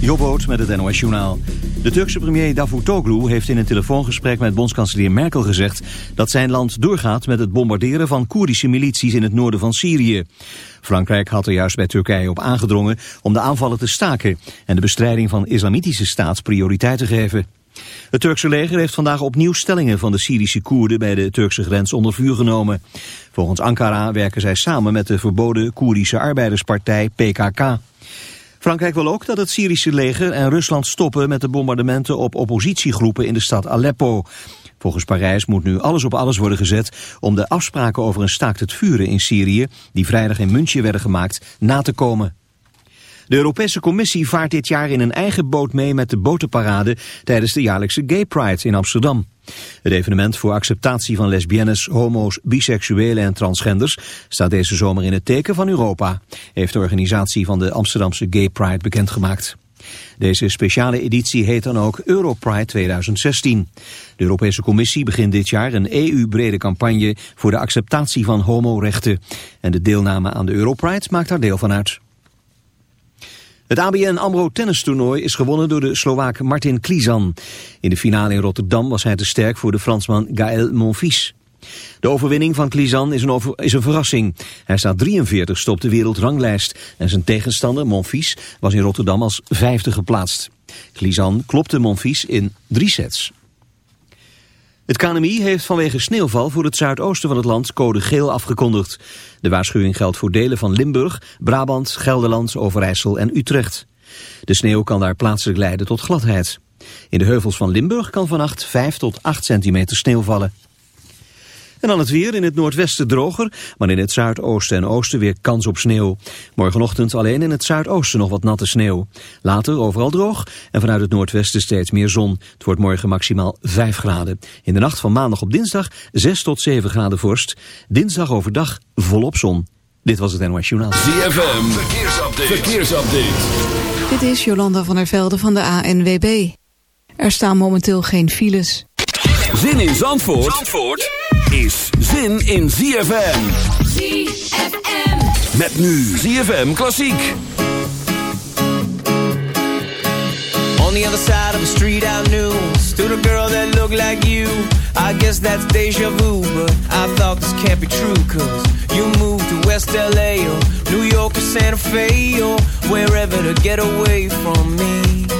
Jobboot met het NOS Journaal. De Turkse premier Davutoglu heeft in een telefoongesprek met bondskanselier Merkel gezegd... dat zijn land doorgaat met het bombarderen van Koerdische milities in het noorden van Syrië. Frankrijk had er juist bij Turkije op aangedrongen om de aanvallen te staken... en de bestrijding van islamitische staat prioriteit te geven. Het Turkse leger heeft vandaag opnieuw stellingen van de Syrische Koerden bij de Turkse grens onder vuur genomen. Volgens Ankara werken zij samen met de verboden Koerdische arbeiderspartij PKK. Frankrijk wil ook dat het Syrische leger en Rusland stoppen met de bombardementen op oppositiegroepen in de stad Aleppo. Volgens Parijs moet nu alles op alles worden gezet om de afspraken over een staakt het vuren in Syrië, die vrijdag in München werden gemaakt, na te komen. De Europese Commissie vaart dit jaar in een eigen boot mee met de botenparade tijdens de jaarlijkse Gay Pride in Amsterdam. Het evenement voor acceptatie van lesbiennes, homo's, biseksuelen en transgenders staat deze zomer in het teken van Europa, heeft de organisatie van de Amsterdamse Gay Pride bekendgemaakt. Deze speciale editie heet dan ook Europride 2016. De Europese Commissie begint dit jaar een EU-brede campagne voor de acceptatie van homorechten. En de deelname aan de Europride maakt daar deel van uit. Het ABN AMRO tennistoernooi is gewonnen door de Slovaak Martin Klizan. In de finale in Rotterdam was hij te sterk voor de Fransman Gaël Monfils. De overwinning van Klizan is een, is een verrassing. Hij staat 43 op de wereldranglijst en zijn tegenstander Monfils was in Rotterdam als vijfde geplaatst. Klizan klopte Monfils in drie sets. Het KNMI heeft vanwege sneeuwval voor het zuidoosten van het land code geel afgekondigd. De waarschuwing geldt voor delen van Limburg, Brabant, Gelderland, Overijssel en Utrecht. De sneeuw kan daar plaatselijk leiden tot gladheid. In de heuvels van Limburg kan vannacht 5 tot 8 centimeter sneeuw vallen. En dan het weer in het noordwesten droger, maar in het zuidoosten en oosten weer kans op sneeuw. Morgenochtend alleen in het zuidoosten nog wat natte sneeuw. Later overal droog en vanuit het noordwesten steeds meer zon. Het wordt morgen maximaal 5 graden. In de nacht van maandag op dinsdag 6 tot 7 graden vorst. Dinsdag overdag volop zon. Dit was het NOS Journaal. ZFM, verkeersupdate. verkeersupdate. Dit is Jolanda van der Velde van de ANWB. Er staan momenteel geen files. Zin in Zandvoort? Zandvoort? Is zin in ZFM. ZFM. Met nu ZFM Klassiek. On the other side of the street I knew Stood a girl that looked like you I guess that's deja vu But I thought this can't be true Cause you moved to West LA Or New York or Santa Fe Or wherever to get away from me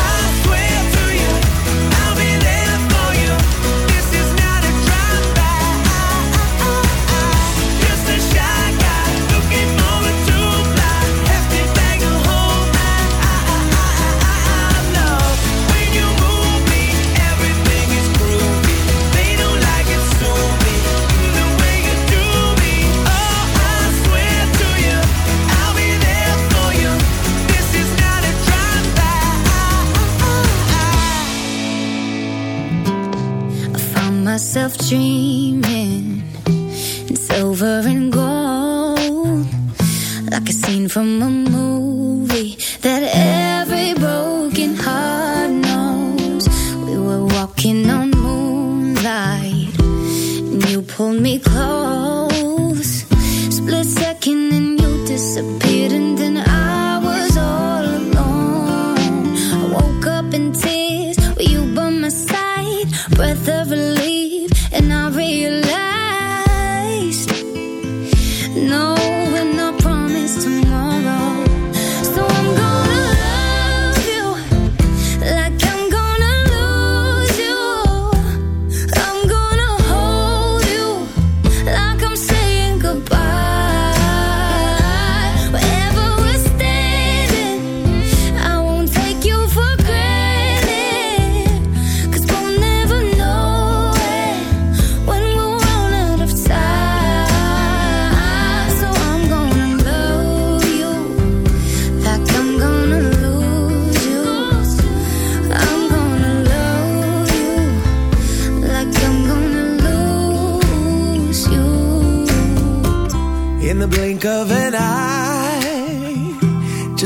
myself dreaming. In silver and gold, like a scene from a movie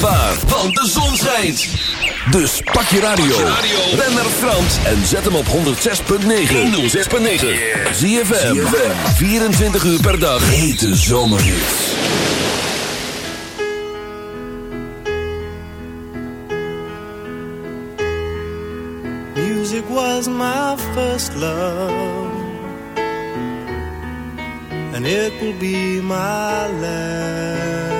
Want de zon schijnt. Dus pak je radio. Ben naar Frans en zet hem op 106.9. 106.9. Zie je 24 uur per dag. Hete zomerhits. Music was my first love. And it will be my last.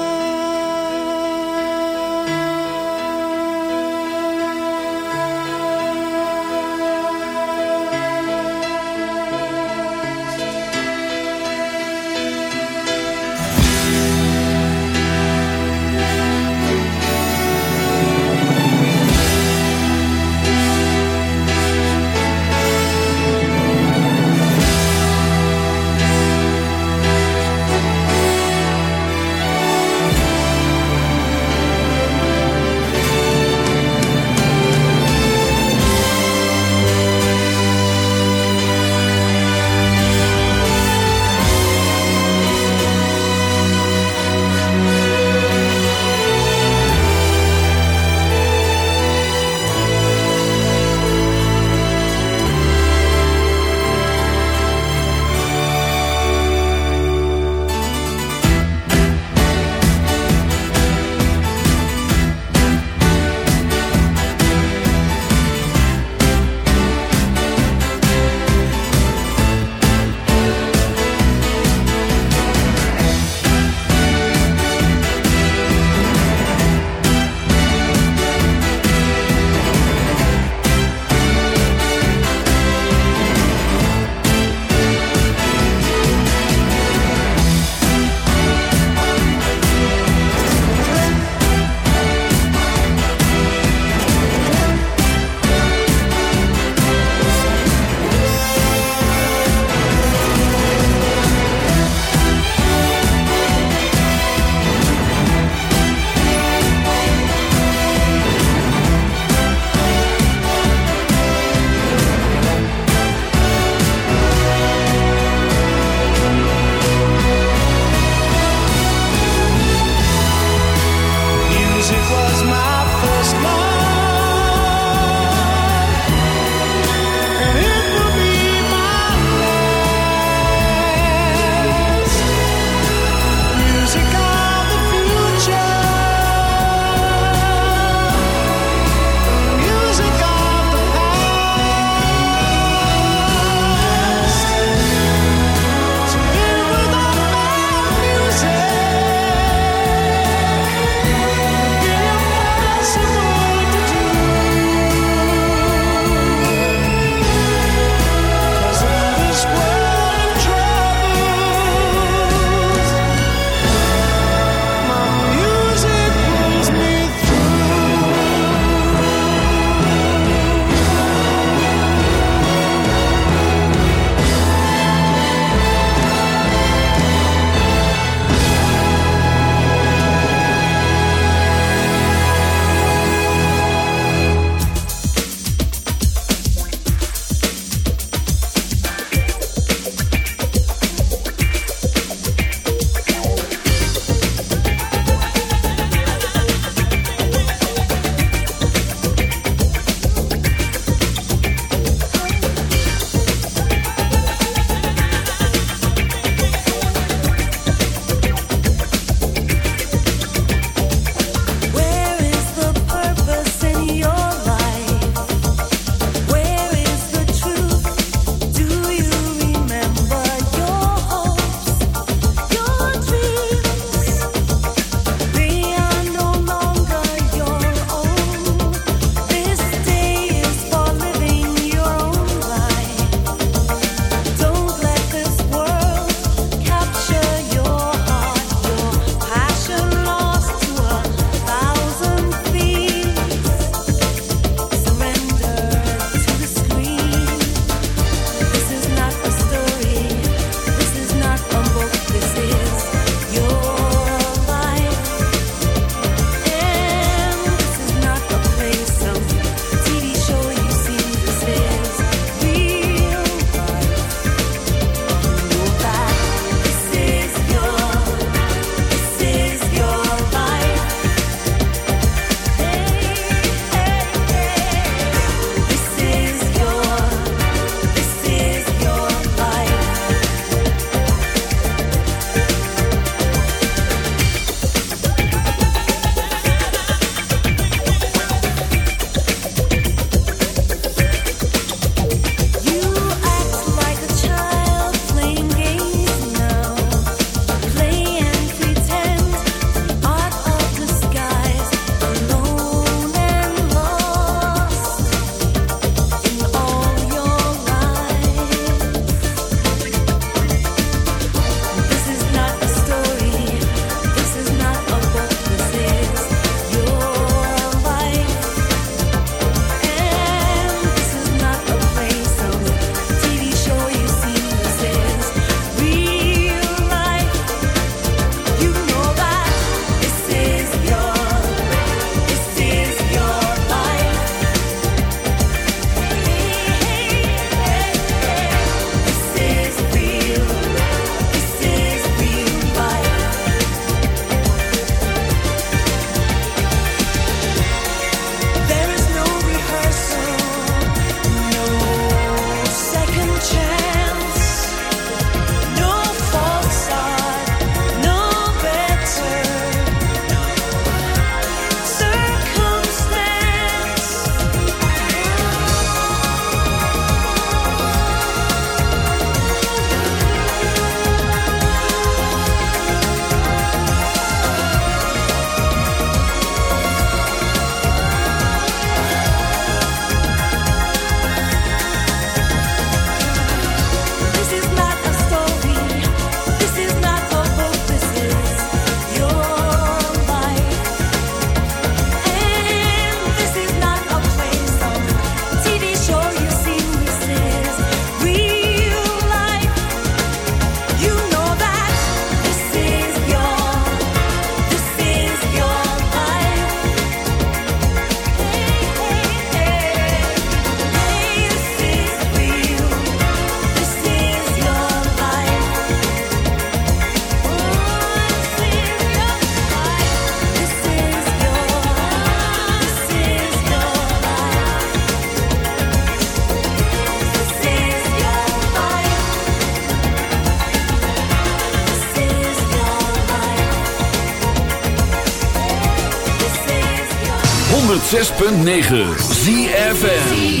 106.9 ZFN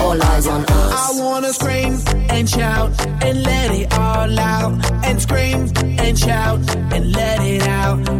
all eyes on us. I wanna scream and shout and let it all out. And scream and shout and let it out.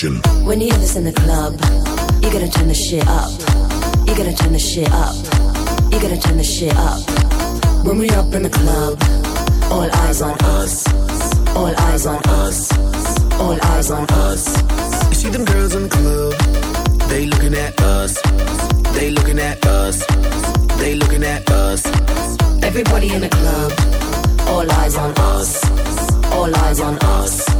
Bring the action. When you have this in the club, you gotta turn the shit up. You gotta turn the shit up. You gotta turn the shit up. When we up in the club, all eyes on us. All eyes on us. All eyes on us. You see them girls in the club, they looking at us. They looking at us. They looking at us. Everybody in the club, all eyes on us. All eyes on us.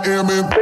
Will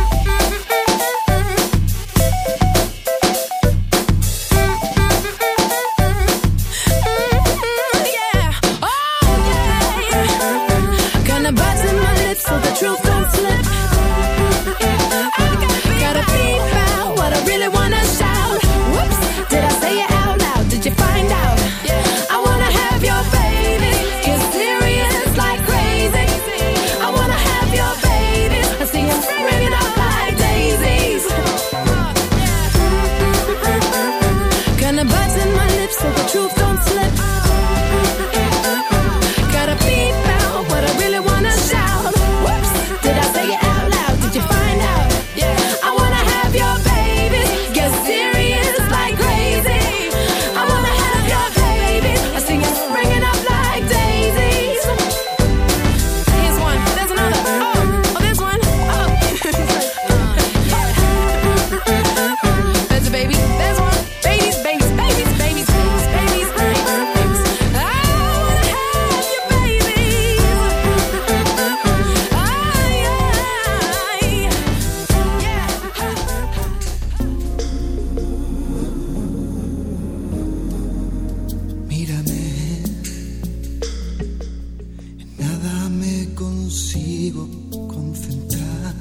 Consigo concentrar.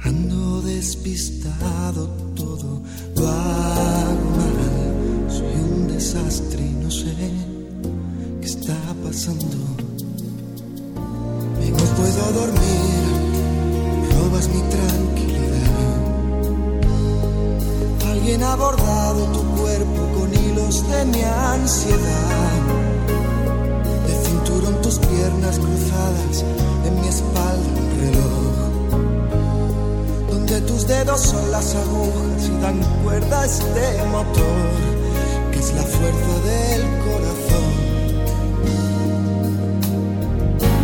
Ando despistado, todo lo hago mal. Soy un desastre y no sé qué está pasando. Y no puedo dormir, robas mi tranquilidad. Alguien ha bordado tu cuerpo con hilos de mi ansiedad. Piernas cruzadas, en mi espalda un reloj. Donde tus dedos son las agujas y dan cuerda a este motor, que es la fuerza del corazón.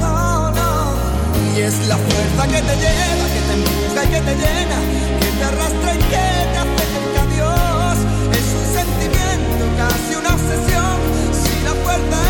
No, no, y es la fuerza que te lleva, que te empuja y que te llena, que te arrastra y que te acerca a Dios. Es un sentimiento, casi una obsesión. Si la fuerza